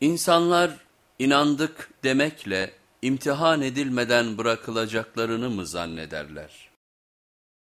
İnsanlar inandık demekle imtihan edilmeden bırakılacaklarını mı zannederler?